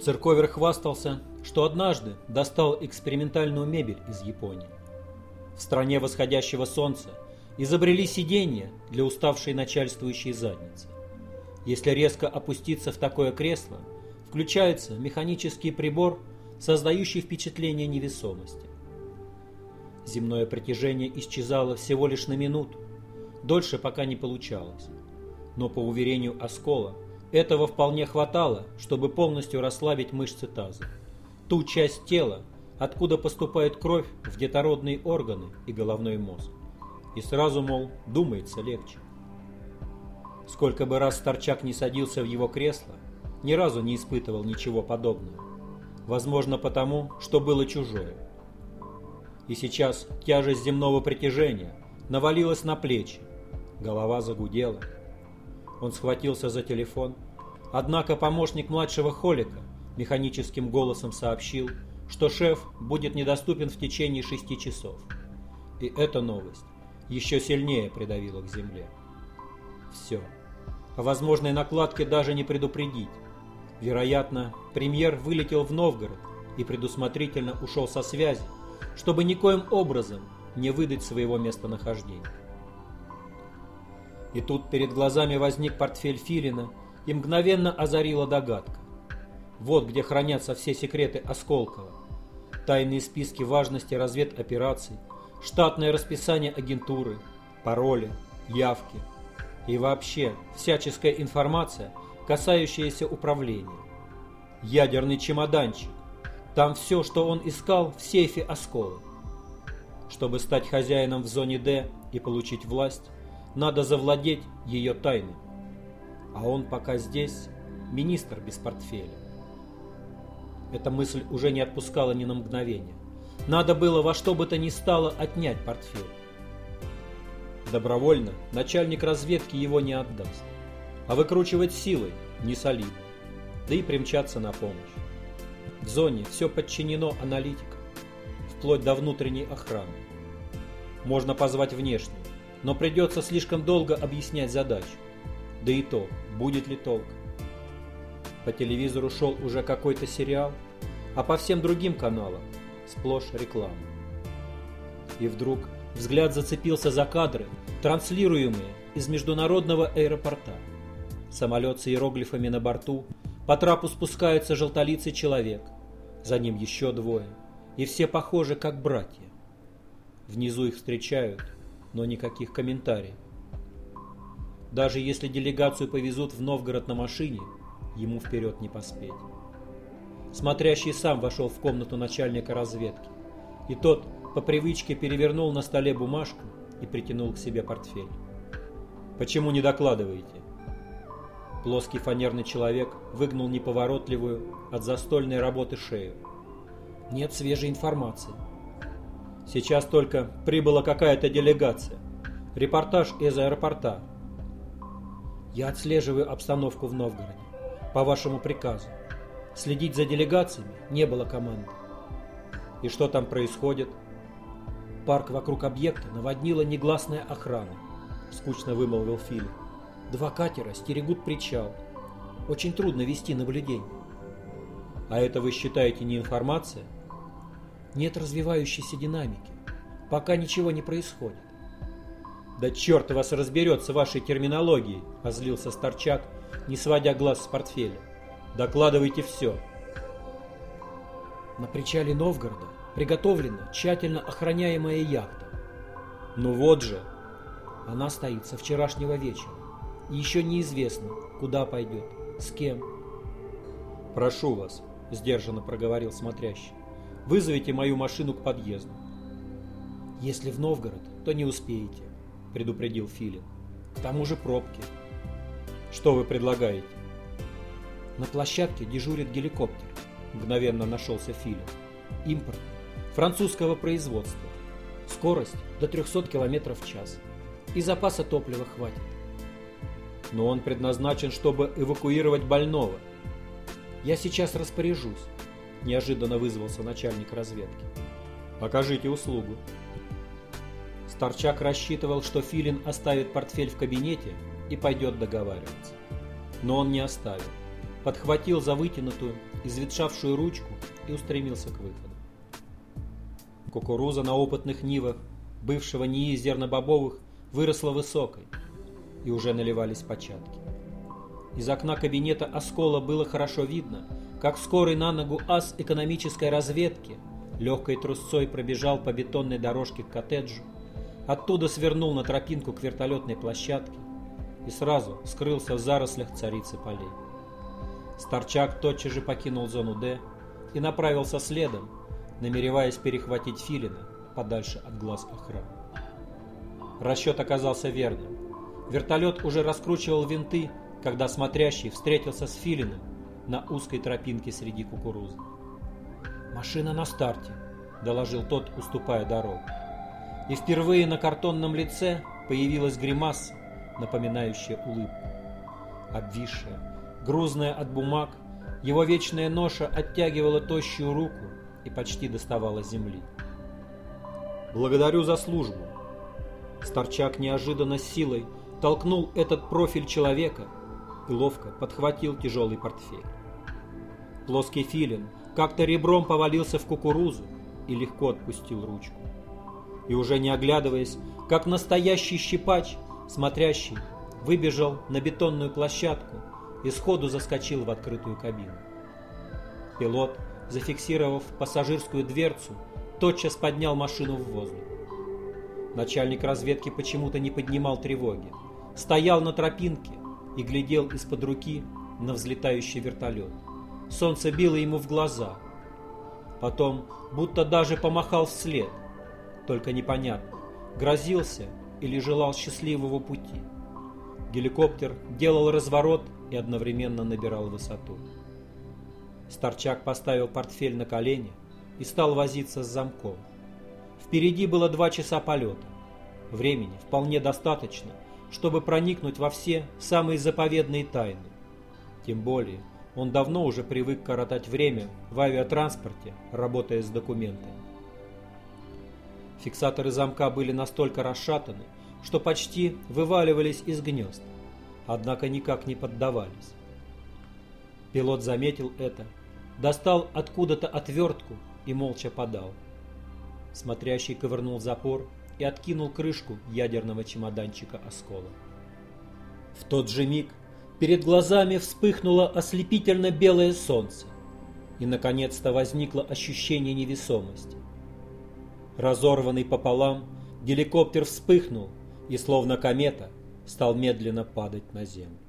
Цирковер хвастался, что однажды достал экспериментальную мебель из Японии. В стране восходящего солнца изобрели сиденье для уставшей начальствующей задницы. Если резко опуститься в такое кресло, включается механический прибор, создающий впечатление невесомости. Земное притяжение исчезало всего лишь на минуту, дольше пока не получалось. Но по уверению Оскола, этого вполне хватало, чтобы полностью расслабить мышцы таза. Ту часть тела, откуда поступает кровь в детородные органы и головной мозг. И сразу, мол, думается легче. Сколько бы раз Старчак не садился в его кресло, ни разу не испытывал ничего подобного. Возможно потому, что было чужое. И сейчас тяжесть земного притяжения навалилась на плечи. Голова загудела. Он схватился за телефон. Однако помощник младшего Холика механическим голосом сообщил, что шеф будет недоступен в течение шести часов. И эта новость еще сильнее придавила к земле. Все. О возможной накладке даже не предупредить. Вероятно, премьер вылетел в Новгород и предусмотрительно ушел со связи, чтобы никоим образом не выдать своего местонахождения. И тут перед глазами возник портфель Филина и мгновенно озарила догадка. Вот где хранятся все секреты Осколкова. Тайные списки важности разведопераций, штатное расписание агентуры, пароли, явки и вообще всяческая информация, касающаяся управления. Ядерный чемоданчик. Там все, что он искал в сейфе Оскола. Чтобы стать хозяином в зоне D и получить власть, надо завладеть ее тайной. А он пока здесь министр без портфеля. Эта мысль уже не отпускала ни на мгновение. Надо было во что бы то ни стало отнять портфель. Добровольно начальник разведки его не отдаст. А выкручивать силой не солидно. Да и примчаться на помощь. В зоне все подчинено аналитикам, вплоть до внутренней охраны. Можно позвать внешнюю, но придется слишком долго объяснять задачу. Да и то, будет ли толк. По телевизору шел уже какой-то сериал, а по всем другим каналам сплошь реклама. И вдруг взгляд зацепился за кадры, транслируемые из международного аэропорта. Самолет с иероглифами на борту, по трапу спускается желтолицый человек, за ним еще двое, и все похожи как братья. Внизу их встречают, но никаких комментариев. Даже если делегацию повезут в Новгород на машине, ему вперед не поспеть. Смотрящий сам вошел в комнату начальника разведки, и тот по привычке перевернул на столе бумажку и притянул к себе портфель. «Почему не докладываете?» Плоский фанерный человек выгнул неповоротливую от застольной работы шею. «Нет свежей информации». «Сейчас только прибыла какая-то делегация. Репортаж из аэропорта». «Я отслеживаю обстановку в Новгороде. По вашему приказу. Следить за делегациями не было команды. И что там происходит? Парк вокруг объекта наводнила негласная охрана, скучно вымолвил Филипп. Два катера стерегут причал. Очень трудно вести наблюдение. А это вы считаете не информация? Нет развивающейся динамики. Пока ничего не происходит. Да черт вас разберется вашей терминологией, озлился Старчак, не сводя глаз с портфеля. Докладывайте все. На причале Новгорода приготовлена тщательно охраняемая яхта. Ну вот же. Она стоит со вчерашнего вечера. И еще неизвестно, куда пойдет, с кем. Прошу вас, сдержанно проговорил смотрящий. Вызовите мою машину к подъезду. Если в Новгород, то не успеете, предупредил Филин. К тому же пробки. Что вы предлагаете? На площадке дежурит геликоптер. Мгновенно нашелся Филин. Импорт. Французского производства. Скорость до 300 км в час. И запаса топлива хватит. Но он предназначен, чтобы эвакуировать больного. Я сейчас распоряжусь. Неожиданно вызвался начальник разведки. Покажите услугу. Старчак рассчитывал, что Филин оставит портфель в кабинете и пойдет договариваться. Но он не оставил подхватил за вытянутую изветшавшую ручку и устремился к выходу. Кукуруза на опытных нивах бывшего НИИ зернобобовых выросла высокой, и уже наливались початки. Из окна кабинета Оскола было хорошо видно, как скорый на ногу ас экономической разведки легкой трусцой пробежал по бетонной дорожке к коттеджу, оттуда свернул на тропинку к вертолетной площадке и сразу скрылся в зарослях царицы полей. Старчак тотчас же покинул зону «Д» и направился следом, намереваясь перехватить Филина подальше от глаз охраны. Расчет оказался верным. Вертолет уже раскручивал винты, когда смотрящий встретился с Филиным на узкой тропинке среди кукурузы. «Машина на старте», — доложил тот, уступая дорогу. И впервые на картонном лице появилась гримаса, напоминающая улыбку. Обвисшая, грузная от бумаг, его вечная ноша оттягивала тощую руку и почти доставала земли. «Благодарю за службу». Старчак неожиданно силой толкнул этот профиль человека и ловко подхватил тяжелый портфель. Плоский филин как-то ребром повалился в кукурузу и легко отпустил ручку. И уже не оглядываясь, как настоящий щипач, смотрящий, выбежал на бетонную площадку и сходу заскочил в открытую кабину. Пилот, зафиксировав пассажирскую дверцу, тотчас поднял машину в воздух. Начальник разведки почему-то не поднимал тревоги. Стоял на тропинке и глядел из-под руки на взлетающий вертолет. Солнце било ему в глаза. Потом будто даже помахал вслед. Только непонятно, грозился или желал счастливого пути. Геликоптер делал разворот и одновременно набирал высоту. Старчак поставил портфель на колени и стал возиться с замком. Впереди было два часа полета. Времени вполне достаточно, чтобы проникнуть во все самые заповедные тайны. Тем более, он давно уже привык коротать время в авиатранспорте, работая с документами. Фиксаторы замка были настолько расшатаны, что почти вываливались из гнезд, однако никак не поддавались. Пилот заметил это, достал откуда-то отвертку и молча подал. Смотрящий ковырнул запор и откинул крышку ядерного чемоданчика оскола. В тот же миг перед глазами вспыхнуло ослепительно белое солнце, и наконец-то возникло ощущение невесомости. Разорванный пополам, геликоптер вспыхнул и, словно комета, стал медленно падать на землю.